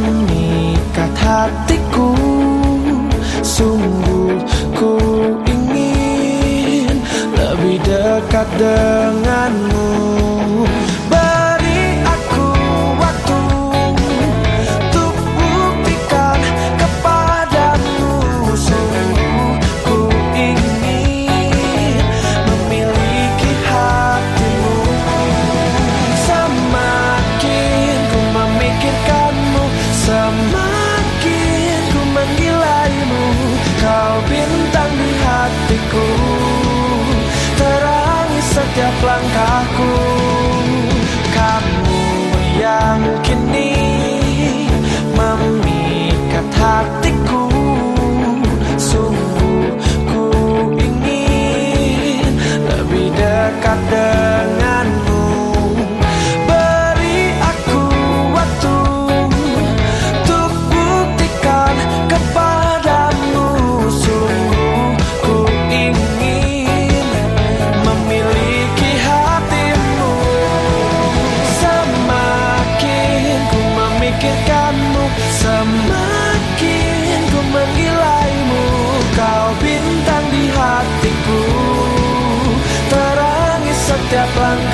Memikat hatiku. Sungguh ku ingin Lebih dekat denganmu. Setiap harapan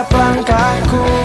setiap langkahku